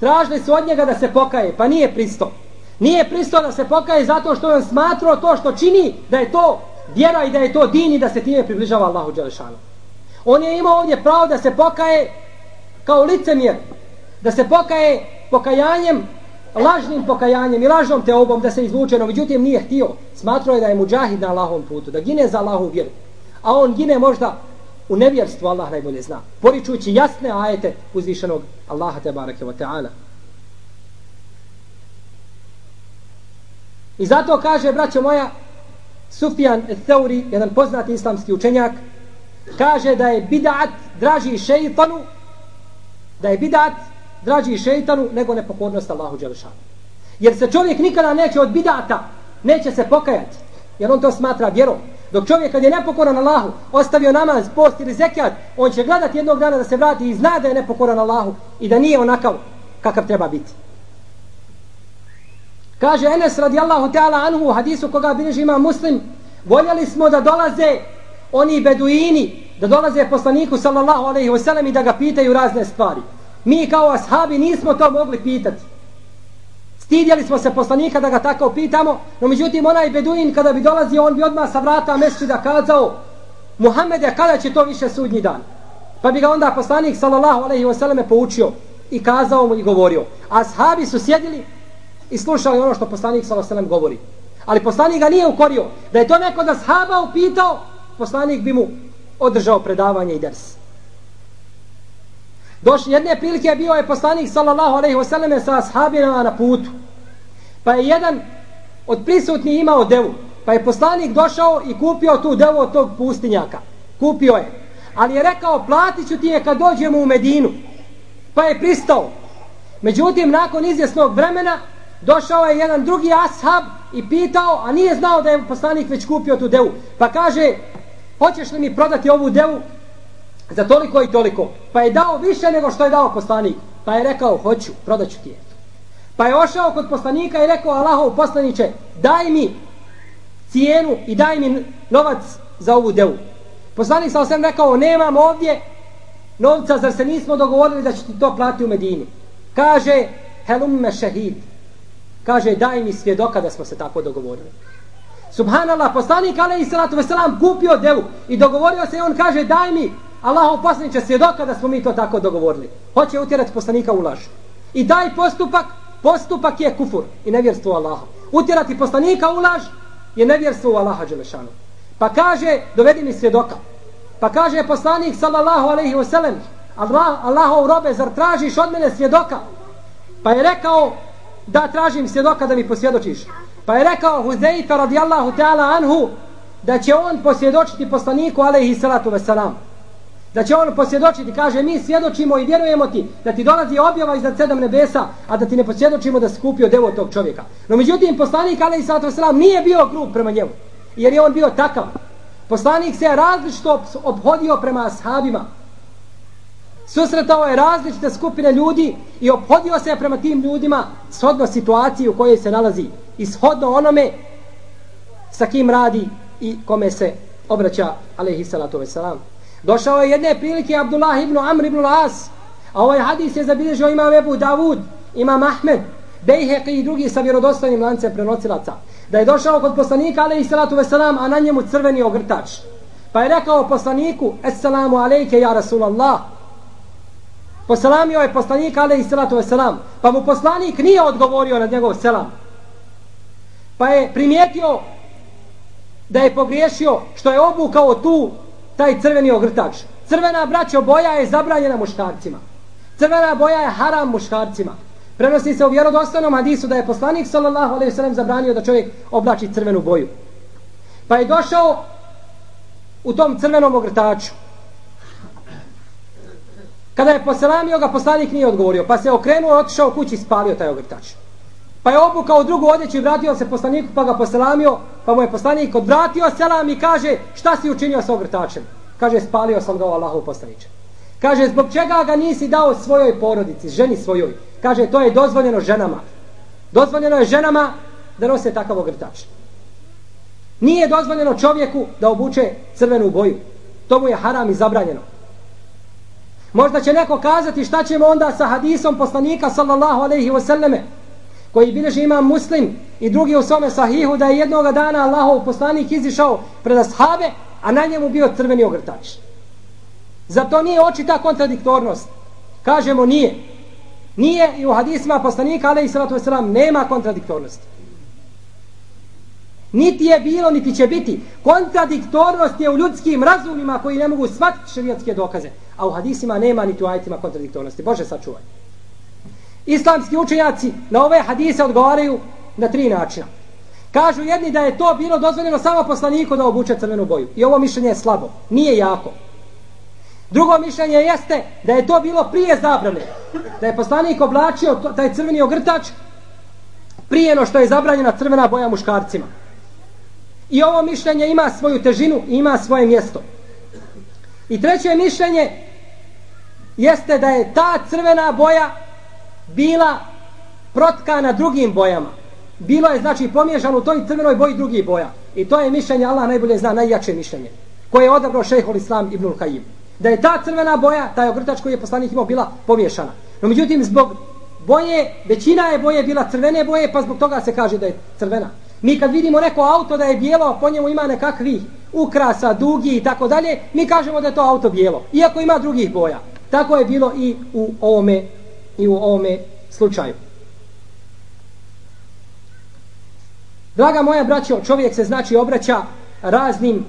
tražili su od njega da se pokaje. Pa nije pristo. Nije pristo da se pokaje zato što on smatrao to što čini da je to vjera i da je to din i da se time približava Allahu Đelešanu. On je imao ovdje pravo da se pokaje kao licemjer. Da se pokaje pokajanjem lažnim pokajanjem i lažnom teobom da se izvuče, no međutim nije htio. Smatrao je da je muđahid na Allahom putu, da gine za Allahom vjeru. A on gine možda u nevjerstvu, Allah najbolje zna. Poričujući jasne ajete uzvišenog Allaha te barake wa ta'ala. I zato kaže, braćo moja, Sufjan Thauri, jedan poznati islamski učenjak, kaže da je bidat draži šeitanu, da je bidat draži šeitanu nego nepokornost Allahu Đelešanu. Jer se čovjek nikada neće od bidata, neće se pokajati, jer on to smatra vjerom. Dok čovjek kad je nepokoran Allahu, ostavio namaz, post ili zekijat, on će gledati jednog dana da se vrati i zna da je nepokoran Allahu i da nije onakav kakav treba biti. Kaže Enes radijallahu ta'ala anhu u hadisu koga bilježi ima muslim, voljeli smo da dolaze oni beduini, da dolaze poslaniku sallallahu alaihi wasallam i da ga pitaju razne stvari. Mi kao ashabi nismo to mogli pitati. Stidjeli smo se poslanika da ga tako pitamo, no međutim onaj beduin kada bi dolazio, on bi odmah sa vrata da kazao Muhammede, kada će to više sudnji dan? Pa bi ga onda poslanik sallallahu alaihi wasallam poučio i kazao mu i govorio. A ashabi su sjedili i slušali ono što poslanik sallallahu alaihi wasallam govori. Ali poslanik ga nije ukorio. Da je to neko da sahaba upitao, poslanik bi mu održao predavanje i ders. Doš, jedne prilike bio je poslanik sallallahu alejhi ve selleme sa ashabima na putu. Pa je jedan od prisutnih imao devu. Pa je poslanik došao i kupio tu devu od tog pustinjaka. Kupio je. Ali je rekao, platit ću ti je kad dođemo u Medinu. Pa je pristao. Međutim, nakon izjesnog vremena, došao je jedan drugi ashab i pitao, a nije znao da je poslanik već kupio tu devu. Pa kaže, hoćeš li mi prodati ovu devu? Za toliko i toliko. Pa je dao više nego što je dao poslanik. Pa je rekao, hoću, prodaću ti je. Pa je ošao kod poslanika i rekao, Allahov poslaniće, daj mi cijenu i daj mi novac za ovu devu. Poslanik sa osem rekao, nemam ovdje novca, zar se nismo dogovorili da će ti to plati u Medini. Kaže, helumme šehid. Kaže, daj mi svjedoka da smo se tako dogovorili. Subhanallah, poslanik alaihi salatu veselam kupio devu i dogovorio se i on kaže, daj mi Allahov poslanik će svjedoka da smo mi to tako dogovorili. Hoće utjerati poslanika u laž. I taj postupak, postupak je kufur i nevjerstvo Allaha. Utjerati poslanika u laž je nevjerstvo u Allaha Đelešanu. Pa kaže, dovedi mi svjedoka. Pa kaže poslanik sallallahu alaihi wasallam, Allah, Allahov robe, zar tražiš od mene svjedoka? Pa je rekao, da tražim svjedoka da mi posvjedočiš. Pa je rekao Huzeifa radijallahu ta'ala anhu, da će on posvjedočiti poslaniku alaihi salatu wasalam da će on posvjedočiti, kaže mi svjedočimo i vjerujemo ti da ti dolazi objava iznad sedam nebesa, a da ti ne posvjedočimo da skupio devo tog čovjeka. No međutim, poslanik Ali Isato Sram nije bio grub prema njemu, jer je on bio takav. Poslanik se je različito obhodio prema ashabima. Susretao je različite skupine ljudi i obhodio se prema tim ljudima shodno situaciji u kojoj se nalazi i shodno onome sa kim radi i kome se obraća alaihi salatu wasalam. Došao je jedne prilike Abdullah ibn Amr ibn As, a ovaj hadis je zabilježio ima Ebu Davud, ima Mahmed, Bejheqi i drugi sa vjerodostojnim lancem prenosilaca. Da je došao kod poslanika, ali i salatu veselam, a na njemu crveni ogrtač. Pa je rekao poslaniku, Esselamu alejke ja Rasulallah. Poselamio je poslanik, alejhi salatu veselam. Pa mu poslanik nije odgovorio na njegov selam. Pa je primijetio da je pogriješio što je obukao tu taj crveni ogrtač. Crvena braćo boja je zabranjena muškarcima. Crvena boja je haram muškarcima. Prenosi se u vjerodostanom hadisu da je poslanik sallallahu alejhi ve sellem zabranio da čovjek oblači crvenu boju. Pa je došao u tom crvenom ogrtaču. Kada je poselamio ga, poslanik nije odgovorio, pa se okrenuo otišao kući i spalio taj ogrtač. Pa je obukao drugu odjeću i vratio se poslaniku, pa ga poselamio, pa mu je poslanik odvratio selam i kaže, šta si učinio sa ogrtačem? Kaže, spalio sam ga u Allahov poslaniče. Kaže, zbog čega ga nisi dao svojoj porodici, ženi svojoj? Kaže, to je dozvoljeno ženama. Dozvoljeno je ženama da nose takav ogrtač. Nije dozvoljeno čovjeku da obuče crvenu boju. To mu je haram i zabranjeno. Možda će neko kazati šta ćemo onda sa hadisom poslanika sallallahu alaihi wasallame koji bilježi ima muslim i drugi u svome sahihu da je jednoga dana Allahov poslanik izišao pred ashabe a na njemu bio crveni ogrtač. Zato nije očita kontradiktornost. Kažemo nije. Nije i u hadisima poslanika alaihi sallatu wasalam, nema kontradiktornosti. Niti je bilo, niti će biti. Kontradiktornost je u ljudskim razumima koji ne mogu shvatiti šarijatske dokaze. A u hadisima nema niti u ajitima kontradiktornosti. Bože sačuvaj. Islamski učenjaci na ove hadise odgovaraju na tri načina. Kažu jedni da je to bilo dozvoljeno samo poslaniku da obuče crvenu boju. I ovo mišljenje je slabo. Nije jako. Drugo mišljenje jeste da je to bilo prije zabrane. Da je poslanik oblačio taj crveni ogrtač prije no što je zabranjena crvena boja muškarcima. I ovo mišljenje ima svoju težinu i ima svoje mjesto. I treće mišljenje jeste da je ta crvena boja bila protkana drugim bojama. Bilo je znači pomiješano u toj crvenoj boji drugih boja. I to je mišljenje, Allah najbolje zna, najjače mišljenje. Koje je odabrao šejhul Islam ibnul Kajim. Da je ta crvena boja, taj ogrtač koji je poslanik imao, bila pomiješana. No međutim, zbog boje, većina je boje bila crvene boje, pa zbog toga se kaže da je crvena. Mi kad vidimo neko auto da je bijelo, po njemu ima nekakvi ukrasa, dugi i tako dalje, mi kažemo da je to auto bijelo, iako ima drugih boja. Tako je bilo i u ovome, i u ovome slučaju. Draga moja braćo, čovjek se znači obraća raznim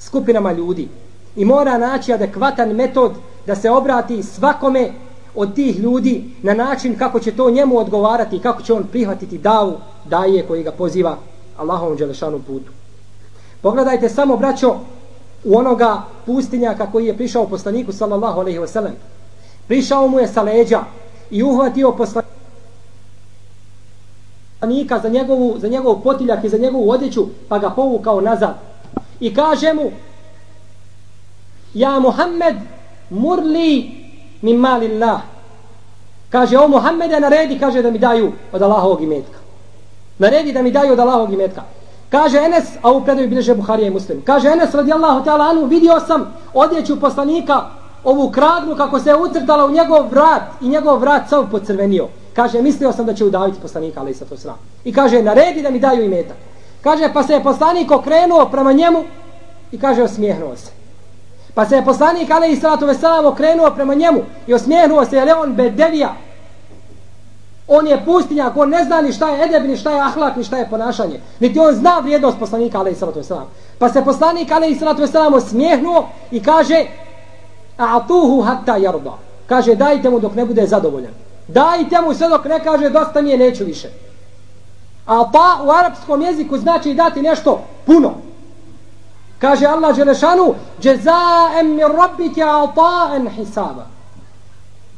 skupinama ljudi i mora naći adekvatan metod da se obrati svakome od tih ljudi na način kako će to njemu odgovarati kako će on prihvatiti davu daje koji ga poziva Allahovom Đelešanu putu. Pogledajte samo, braćo, u onoga pustinjaka koji je prišao poslaniku sallallahu alaihi wasallam. Prišao mu je sa leđa i uhvatio poslanika za njegovu, za njegovu potiljak i za njegovu odjeću pa ga povukao nazad. I kaže mu Ja Muhammed murli min malillah. Kaže, o Muhammede naredi, kaže da mi daju od Allahovog imetka. Naredi da mi daju od Allahovog imetka. Kaže Enes, a u predaju bilježe Buharija i Muslim. Kaže Enes radijallahu ta'ala anu, vidio sam odjeću poslanika, ovu kragnu kako se je utrtala u njegov vrat i njegov vrat sav pocrvenio. Kaže, mislio sam da će udaviti poslanika, ali to sram. I kaže, naredi da mi daju imetak. Kaže, pa se je poslanik okrenuo prema njemu i kaže, osmijehnuo se. Pa se je poslanik Ali Isalatu Veselam okrenuo prema njemu i osmijehnuo se, jer je on bedevija. On je pustinjak, on ne zna ni šta je edeb, ni šta je ahlak, ni šta je ponašanje. Niti on zna vrijednost poslanika Ali Isalatu Veselam. Pa se poslanik Ali Isalatu Veselam osmijehnuo i kaže A'tuhu hatta yarda. Kaže, dajte mu dok ne bude zadovoljan. Dajte mu sve dok ne kaže, dosta mi je, neću više. A pa u arapskom jeziku znači dati nešto puno. Kaže Allah Đelešanu, Džezaem mi rabbike ata'en hisaba.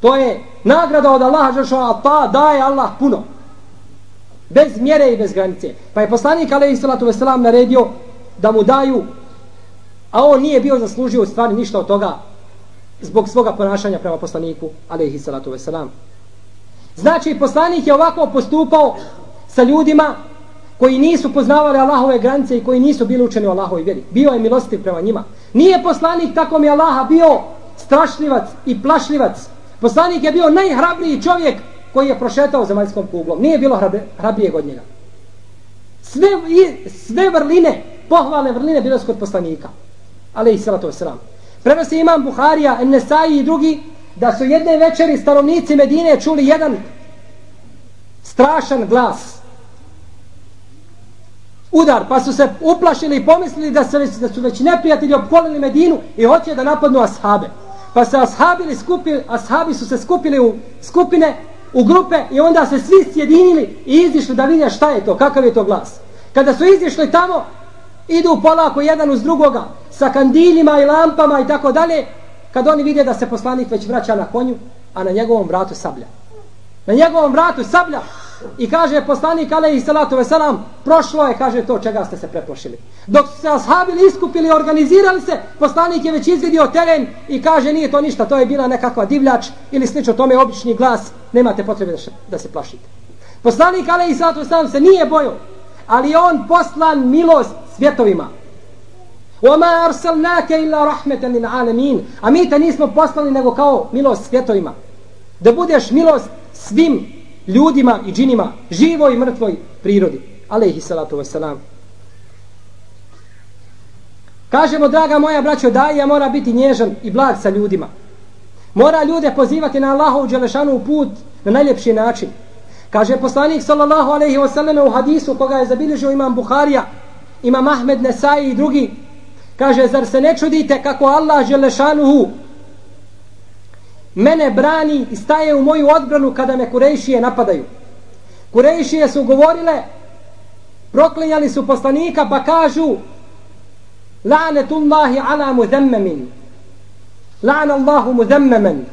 To je nagrada od Allaha Đelešanu, a ta daje Allah puno. Bez mjere i bez granice. Pa je poslanik alaihi salatu veselam naredio da mu daju, a on nije bio zaslužio u stvari ništa od toga zbog svoga ponašanja prema poslaniku alaihi salatu veselam. Znači, poslanik je ovako postupao sa ljudima koji nisu poznavali Allahove granice i koji nisu bili učeni u Allahovoj vjeri. Bio je milostiv prema njima. Nije poslanik tako mi Allaha bio strašljivac i plašljivac. Poslanik je bio najhrabriji čovjek koji je prošetao zemaljskom kuglom. Nije bilo hrabrije od njega. Sve, sve vrline, pohvalne vrline bile su kod poslanika. Ali i salatu wasalam. Prenosi imam Buharija, Enesai i drugi, da su jedne večeri stanovnici Medine čuli jedan strašan glas. Udar, pa su se uplašili i pomislili da, se, da su već neprijatelji opkolili Medinu i hoće da napadnu ashabe. Pa se ashabili skupili, ashabi su se skupili u skupine, u grupe i onda se svi sjedinili i izišli da vidje šta je to, kakav je to glas. Kada su izišli tamo, idu polako jedan uz drugoga sa kandiljima i lampama i tako dalje, kad oni vide da se poslanik već vraća na konju, a na njegovom vratu sablja. Na njegovom vratu sablja! I kaže poslanik alaihi salatu veselam, prošlo je kaže to čega ste se preplošili dok su se ashabili iskupili organizirali se poslanik je već izvidio teren i kaže nije to ništa to je bila nekakva divljač ili slično tome obični glas nemate potrebe da, da se plašite. Poslanik alaihi salatu veselam se nije bojao ali on poslan milost svjetovima وَمَا أَرْسَلْنَاكَ إِلَّا رَحْمَةً لِلْعَالَمِينَ A mi te nismo poslali nego kao milost svjetovima. Da budeš milost svim ljudima i džinima, živoj i mrtvoj prirodi. Alehi salatu wasalam. Kažemo, draga moja braćo, daja mora biti nježan i blag sa ljudima. Mora ljude pozivati na Allahovu dželešanu put na najljepši način. Kaže poslanik sallallahu alejhi ve selleme u hadisu koga je zabilježio imam Buharija, imam Ahmed Nesai i drugi, kaže, zar se ne čudite kako Allah dželešanuhu mene brani i staje u moju odbranu kada me Kurejšije napadaju. Kurejšije su govorile, proklinjali su poslanika pa kažu La'netullahi ala mudemmemin. La'nallahu muzemmemen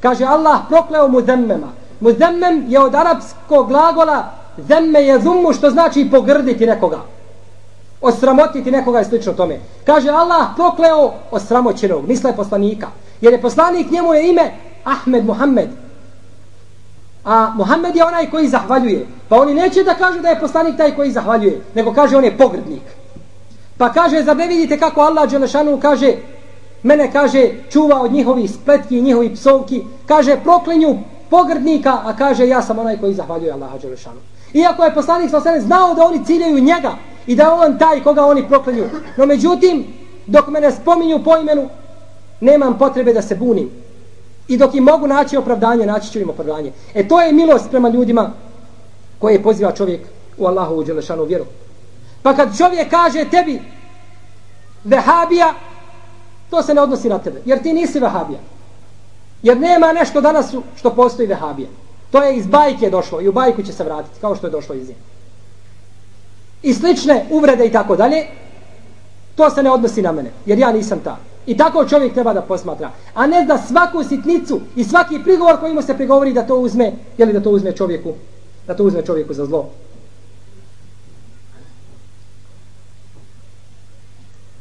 Kaže Allah prokleo muzemmema Muzammem je od arapskog glagola zemme je zummu što znači pogrditi nekoga. Osramotiti nekoga je slično tome. Kaže Allah prokleo osramoćenog, misle poslanika. Jer je poslanik njemu je ime Ahmed Muhammed. A Muhammed je onaj koji zahvaljuje. Pa oni neće da kažu da je poslanik taj koji zahvaljuje, nego kaže on je pogrdnik. Pa kaže, zar ne vidite kako Allah Đelešanu kaže, mene kaže, čuva od njihovih spletki i njihovih psovki, kaže, proklinju pogrdnika, a kaže, ja sam onaj koji zahvaljuje Allaha Đelešanu. Iako je poslanik sa znao da oni ciljaju njega i da on taj koga oni proklinju. No međutim, dok me ne spominju po imenu, nemam potrebe da se bunim. I dok im mogu naći opravdanje, naći ću im opravdanje. E to je milost prema ljudima koje poziva čovjek u Allahovu Đelešanu vjeru. Pa kad čovjek kaže tebi vehabija, to se ne odnosi na tebe. Jer ti nisi vehabija. Jer nema nešto danas što postoji vehabija. To je iz bajke došlo i u bajku će se vratiti kao što je došlo iz nje. I slične uvrede i tako dalje, to se ne odnosi na mene. Jer ja nisam ta. I tako čovjek treba da posmatra. A ne da svaku sitnicu i svaki prigovor koji mu se prigovori da to uzme, je da to uzme čovjeku, da to uzme čovjeku za zlo.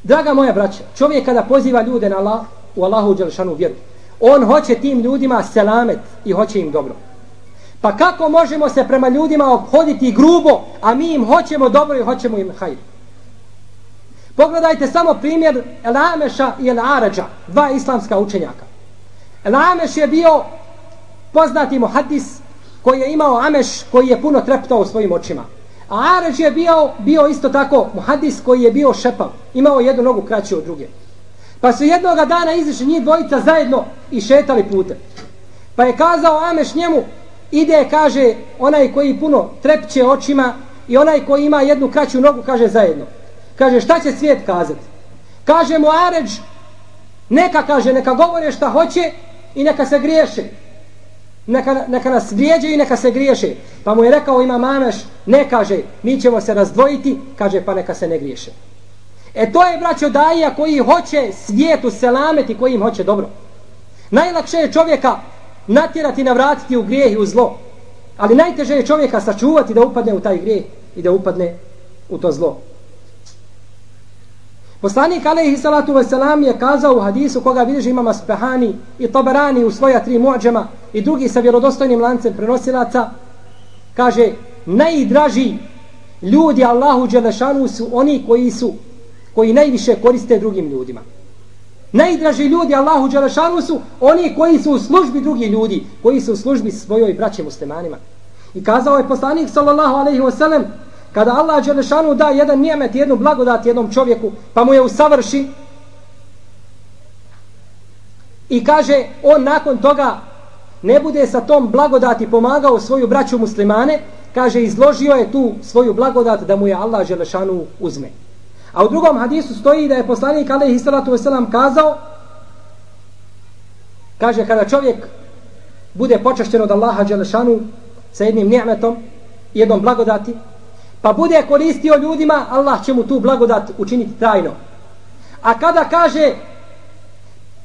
Draga moja braća, čovjek kada poziva ljude na Allah, u Allahu Đelšanu vjeru, on hoće tim ljudima selamet i hoće im dobro. Pa kako možemo se prema ljudima obhoditi grubo, a mi im hoćemo dobro i hoćemo im hajde? Pogledajte samo primjer El Ameša i El Arađa, dva islamska učenjaka. El Ameš je bio poznati muhadis koji je imao Ameš koji je puno treptao u svojim očima. A Arađ je bio, bio isto tako muhadis koji je bio šepav. Imao jednu nogu kraću od druge. Pa su jednoga dana izišli njih dvojica zajedno i šetali putem. Pa je kazao Ameš njemu, ide, kaže, onaj koji puno trepće očima i onaj koji ima jednu kraću nogu, kaže zajedno. Kaže, šta će svijet kazati? Kaže mu Aređ, neka kaže, neka govore šta hoće i neka se griješe. Neka, neka nas vrijeđe i neka se griješe. Pa mu je rekao ima mameš, ne kaže, mi ćemo se razdvojiti, kaže, pa neka se ne griješe. E to je braćo daija koji hoće svijetu selameti, koji im hoće dobro. Najlakše je čovjeka natjerati, navratiti u grijeh i u zlo. Ali najteže je čovjeka sačuvati da upadne u taj grijeh i da upadne u to zlo. Poslanik alaihi salatu ve selam je kazao u hadisu koga vidiš imama Spehani i Tabarani u svoja tri muadžama i drugi sa vjerodostojnim lancem prenosilaca kaže najdraži ljudi Allahu Đelešanu su oni koji su koji najviše koriste drugim ljudima. Najdraži ljudi Allahu dželešanu su oni koji su u službi drugih ljudi, koji su u službi svojoj braće muslimanima. I kazao je poslanik sallallahu alejhi ve sellem Kada Allah Đelešanu da jedan nijemet, jednu blagodat jednom čovjeku, pa mu je usavrši, i kaže on nakon toga ne bude sa tom blagodati pomagao svoju braću muslimane, kaže izložio je tu svoju blagodat da mu je Allah Đelešanu uzme. A u drugom hadisu stoji da je poslanik alaihi salatu wasalam kazao kaže kada čovjek bude počašćen od Allaha Đelešanu sa jednim ni'metom jednom blagodati pa bude koristio ljudima Allah će mu tu blagodat učiniti trajno. A kada kaže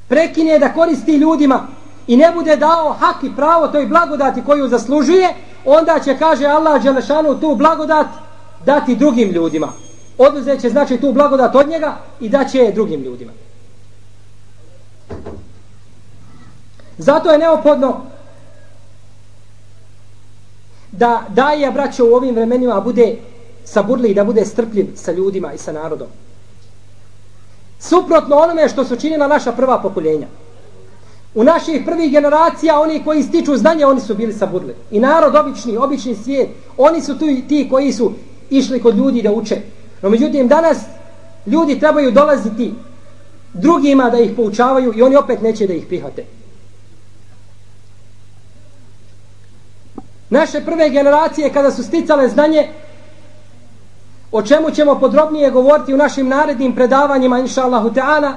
prekine da koristi ljudima i ne bude dao hak i pravo toj blagodati koju zaslužuje onda će kaže Allah Đelešanu tu blagodat dati drugim ljudima oduzet će znači tu blagodat od njega i da će drugim ljudima zato je neophodno da daje braćo u ovim vremenima bude saburli i da bude strpljiv sa ljudima i sa narodom. Suprotno onome što su činila naša prva pokoljenja. U naših prvih generacija oni koji stiču znanje, oni su bili saburli. I narod obični, obični svijet, oni su tu ti koji su išli kod ljudi da uče. No međutim, danas ljudi trebaju dolaziti drugima da ih poučavaju i oni opet neće da ih prihvate. Naše prve generacije kada su sticale znanje o čemu ćemo podrobnije govoriti u našim narednim predavanjima inša Allahu Teala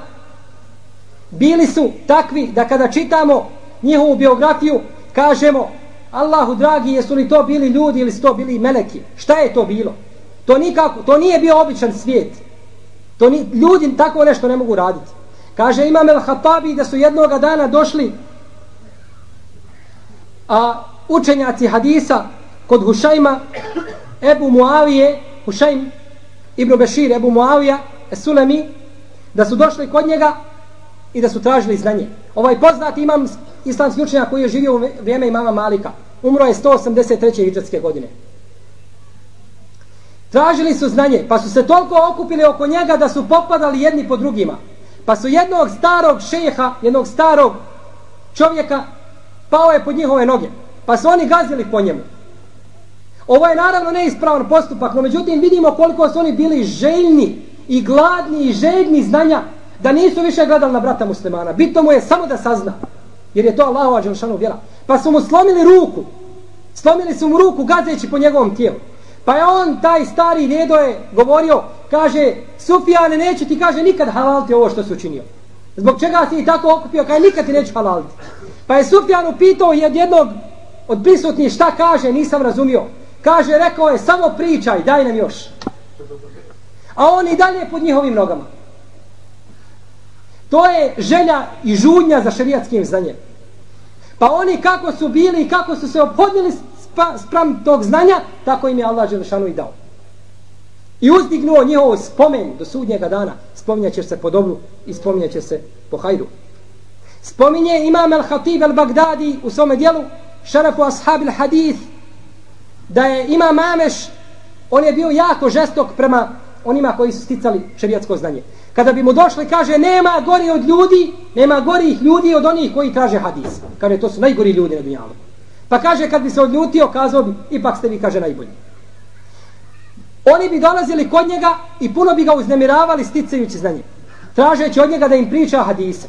bili su takvi da kada čitamo njihovu biografiju kažemo Allahu dragi jesu li to bili ljudi ili su to bili meleki šta je to bilo to, nikako, to nije bio običan svijet. To ni, ljudi tako nešto ne mogu raditi. Kaže Imam El Hatabi da su jednoga dana došli a učenjaci hadisa kod Hušajma Ebu Muavije Hušajm Ibn Bešir Ebu Muavija Sulemi da su došli kod njega i da su tražili znanje. Ovaj poznati imam islamski učenjak koji je živio u vrijeme imama Malika umro je 183. hijđarske godine tražili su znanje pa su se toliko okupili oko njega da su popadali jedni po drugima pa su jednog starog šeha jednog starog čovjeka pao je pod njihove noge Pa su oni gazili po njemu. Ovo je naravno neispravan postupak, no međutim vidimo koliko su oni bili željni i gladni i željni znanja da nisu više gledali na brata muslimana. Bitno mu je samo da sazna. Jer je to Allahova Đelšanu vjera. Pa su mu slomili ruku. Slomili su mu ruku gazeći po njegovom tijelu. Pa je on, taj stari dedo je govorio, kaže, Sufijane, neću ti, kaže, nikad halalti ovo što si učinio. Zbog čega si i tako okupio, kaže, nikad ti neću halalti. Pa je Sufijan upitao jednog od prisutnih šta kaže, nisam razumio. Kaže, rekao je, samo pričaj, daj nam još. A on i dalje pod njihovim nogama. To je želja i žudnja za šerijatskim znanjem. Pa oni kako su bili i kako su se obhodili Pa, sprem tog znanja, tako im je Allah Želešanu i dao. I uzdignuo njihov spomen do sudnjega dana. Spominjaće se po dobru i spominjaće se po hajru. Spominje Imam al-Hatib al-Bagdadi u svome dijelu šarafu ashabil hadith da je imam Ameš on je bio jako žestok prema onima koji su sticali šerijatsko znanje kada bi mu došli kaže nema gori od ljudi nema gorih ljudi od onih koji traže hadis kaže to su najgori ljudi na dunjalu pa kaže kad bi se odljutio kazao bi ipak ste vi kaže najbolji oni bi dolazili kod njega i puno bi ga uznemiravali sticajući znanje tražeći od njega da im priča hadise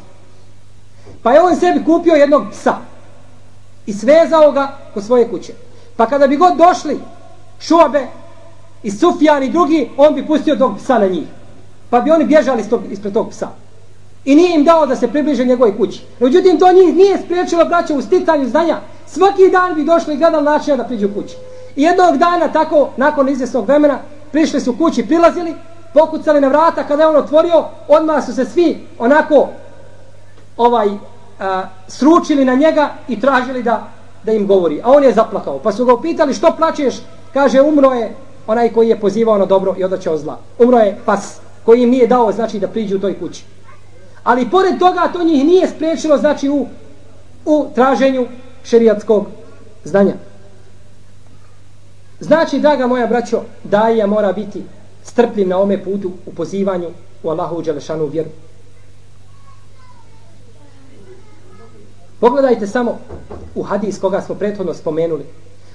pa je on sebi kupio jednog psa i svezao ga kod svoje kuće. Pa kada bi god došli šuabe i Sufjan i drugi, on bi pustio tog psa na njih. Pa bi oni bježali ispred tog psa. I nije im dao da se približe njegove kući. Međutim, to njih nije spriječilo braća u sticanju znanja. Svaki dan bi došli i gledali načina da priđu kući. I jednog dana, tako, nakon izvjesnog vremena, prišli su kući, prilazili, pokucali na vrata, kada je on otvorio, odmah su se svi onako ovaj a, sručili na njega i tražili da, da im govori. A on je zaplakao. Pa su ga upitali što plačeš? Kaže umro je onaj koji je pozivao na dobro i odaćao zla. Umro je pas koji im nije dao znači da priđu u toj kući. Ali pored toga to njih nije spriječilo znači u, u traženju šerijatskog znanja. Znači, draga moja braćo, daja mora biti strpljiv na ome putu u pozivanju u Allahu Đelešanu vjeru. Pogledajte samo u hadis koga smo prethodno spomenuli.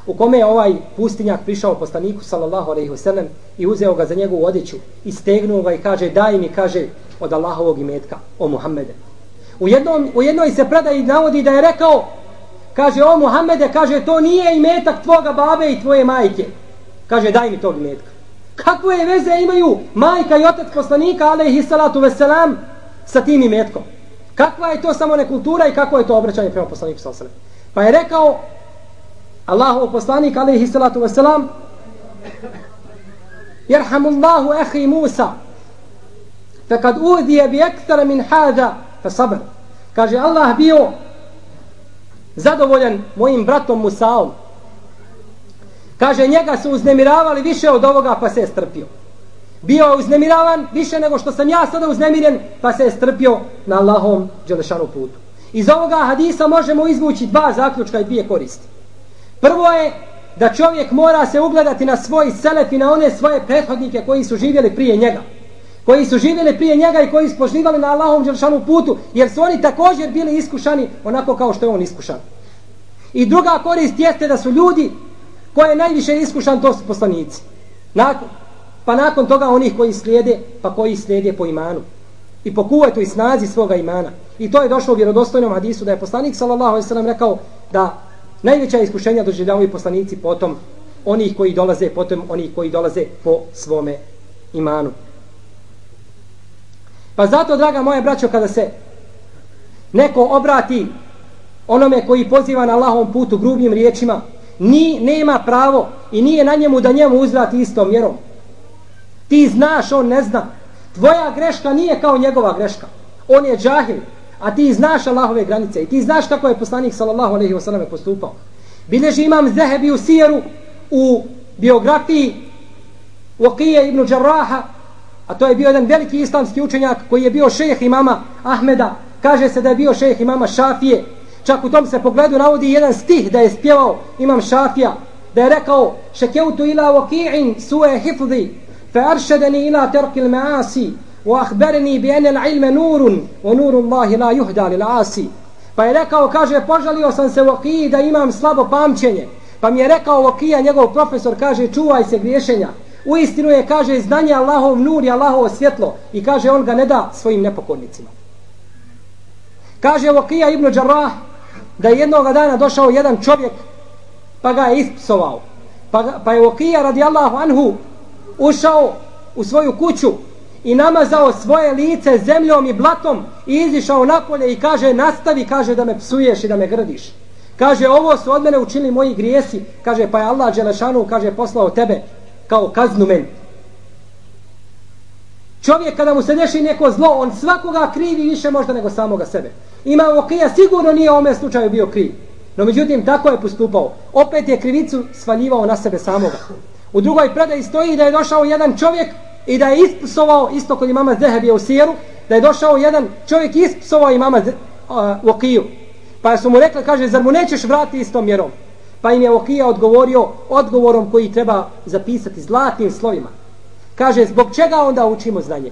U kome je ovaj pustinjak prišao poslaniku sallallahu alejhi ve sellem i uzeo ga za njegovu odjeću i stegnuo ga i kaže daj mi kaže od Allahovog imetka o Muhammede. U, jednom, u jednoj se predaji navodi da je rekao, kaže, o Muhammede, kaže, to nije imetak tvoga babe i tvoje majke. Kaže, daj mi tog imetka. Kakve veze imaju majka i otac poslanika, alaihi salatu veselam, sa tim imetkom? Kakva je to samo nekultura i kako je to obraćanje prema poslaniku sallallahu Pa je rekao Allahov poslanik alejhi salatu veselam, Jerhamullahu ehi Musa kad udije bi ektar min hada fa sabr. Kaže Allah bio zadovoljan mojim bratom Musaom. Kaže njega su uznemiravali više od ovoga pa se je strpio bio je uznemiravan više nego što sam ja sada uznemiren, pa se je strpio na Allahom Đelešanu putu. Iz ovoga hadisa možemo izvući dva zaključka i dvije koristi. Prvo je da čovjek mora se ugledati na svoj selef i na one svoje prethodnike koji su živjeli prije njega. Koji su živjeli prije njega i koji su poživali na Allahom Đelšanu putu, jer su oni također bili iskušani onako kao što je on iskušan. I druga korist jeste da su ljudi koje je najviše iskušan, to su poslanici. Nakon, pa nakon toga onih koji slijede, pa koji slijede po imanu. I po kuvetu i snazi svoga imana. I to je došlo u vjerodostojnom hadisu da je poslanik sallallahu alejhi ve sellem rekao da najveća iskušenja doživljavaju poslanici potom onih koji dolaze potom onih koji dolaze po svome imanu. Pa zato, draga moja braćo, kada se neko obrati onome koji poziva na Allahom putu grubim riječima, ni nema pravo i nije na njemu da njemu uzvrati istom mjerom. Ti znaš, on ne zna. Tvoja greška nije kao njegova greška. On je džahil. A ti znaš Allahove granice. I ti znaš kako je poslanik sallallahu alaihi sellem postupao. Bileži imam Zehebi u Sijeru u biografiji Uqije ibn Đarraha a to je bio jedan veliki islamski učenjak koji je bio šejh imama Ahmeda, kaže se da je bio šejh imama Šafije, čak u tom se pogledu navodi jedan stih da je spjevao imam Šafija, da je rekao šekeutu ila vaki'in sue hifzi, fe aršedeni ila terkil maasi, wa ahbereni bi enel ilme nurun, wa nurun lahi la juhda li laasi. Pa je rekao, kaže, požalio sam se vaki'i da imam slabo pamćenje, Pa mi je rekao Vakija, njegov profesor, kaže, čuvaj se griješenja. U istinu je, kaže, znanje Allahov nur i Allahov svjetlo. I kaže, on ga ne da svojim nepokornicima. Kaže Okija ibn Đarrah da je jednog dana došao jedan čovjek pa ga je ispsovao. Pa, pa je Okija radijallahu anhu ušao u svoju kuću i namazao svoje lice zemljom i blatom i izišao napolje i kaže nastavi, kaže da me psuješ i da me grdiš. Kaže ovo su od mene učinili moji grijesi, kaže pa je Allah Đelešanu kaže poslao tebe kao kaznu meni. Čovjek kada mu se deši neko zlo, on svakoga krivi više možda nego samoga sebe. Ima okija, sigurno nije u ovome slučaju bio kriv. No međutim, tako je postupao. Opet je krivicu svaljivao na sebe samoga. U drugoj predaji stoji da je došao jedan čovjek i da je ispsovao, isto kod imama Zehebija u Sijeru, da je došao jedan čovjek i ispsovao imama uh, Okiju. Pa su mu rekli, kaže, zar mu nećeš vratiti istom mjerom? Pa im je Okija odgovorio odgovorom koji treba zapisati zlatnim slovima. Kaže, zbog čega onda učimo znanje?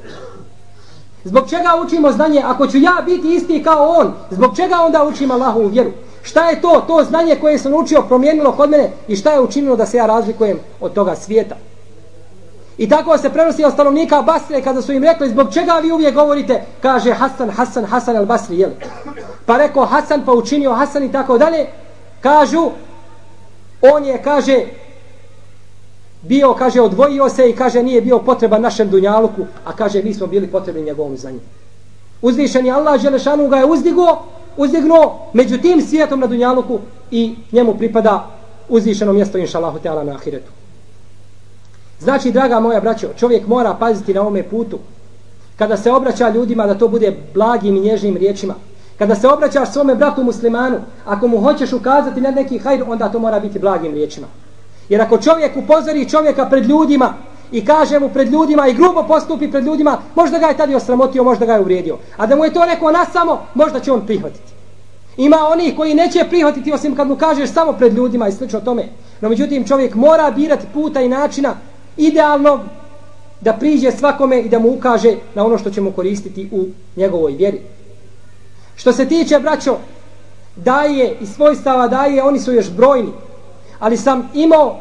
Zbog čega učimo znanje? Ako ću ja biti isti kao on, zbog čega onda učim Allahovu vjeru? Šta je to, to znanje koje sam učio promijenilo kod mene i šta je učinilo da se ja razlikujem od toga svijeta? I tako se prenosi od stanovnika Basre kada su im rekli zbog čega vi uvijek govorite, kaže Hasan, Hasan, Hasan al Basri, jel? Pa rekao Hasan pa učinio Hasan i tako dalje, kažu, on je, kaže, bio, kaže, odvojio se i kaže nije bio potreban našem dunjaluku, a kaže mi smo bili potrebni njegovom znanju. Uzvišeni Allah Želešanu ga je uzdigo uzdignuo među tim svijetom na Dunjaluku i njemu pripada uzvišeno mjesto inšalahu teala na ahiretu. Znači, draga moja braćo, čovjek mora paziti na ome putu. Kada se obraća ljudima da to bude blagim i nježnim riječima. Kada se obraćaš svome bratu muslimanu, ako mu hoćeš ukazati na neki hajr, onda to mora biti blagim riječima. Jer ako čovjek upozori čovjeka pred ljudima i kaže mu pred ljudima i grubo postupi pred ljudima, možda ga je tada osramotio, možda ga je uvrijedio. A da mu je to rekao nas samo, možda će on prihvatiti. Ima oni koji neće prihvatiti osim kad mu kažeš samo pred ljudima i slično tome. No međutim čovjek mora birati puta i načina idealnog da priđe svakome i da mu ukaže na ono što će mu koristiti u njegovoj vjeri. Što se tiče braćo, daje i svojstava daje, oni su još brojni. Ali sam imao,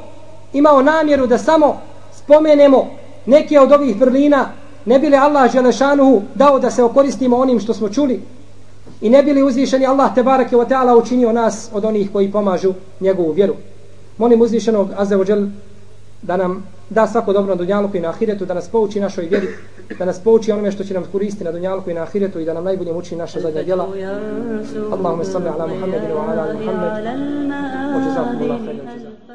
imao namjeru da samo spomenemo neke od ovih vrlina, ne bile Allah Želešanuhu dao da se okoristimo onim što smo čuli. i ne bili uzvišeni Allah te barake wa ta'ala učinio nas od onih koji pomažu njegovu vjeru. Molim uzvišenog Azzeođel da nam da svako dobro na dunjaluku i na ahiretu, da nas pouči našoj vjeri, da nas pouči onome što će nam koristiti na dunjaluku i na ahiretu i da nam najbolje uči naša zadnja djela. Allahumma salli ala Muhammedinu wa ala Muhammed. Wa jazakumullahu khairan.